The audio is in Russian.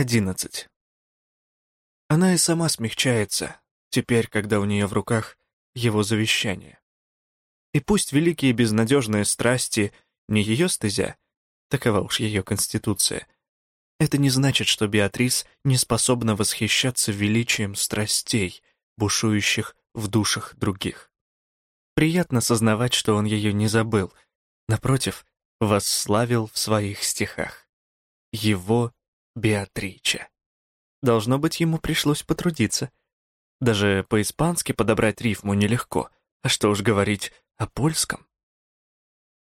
11. Она и сама смягчается, теперь, когда у нее в руках его завещание. И пусть великие безнадежные страсти не ее стезя, такова уж ее конституция, это не значит, что Беатрис не способна восхищаться величием страстей, бушующих в душах других. Приятно сознавать, что он ее не забыл, напротив, восславил в своих стихах. Его Беатрича. Должно быть, ему пришлось потрудиться. Даже по-испански подобрать рифму нелегко, а что уж говорить о польском.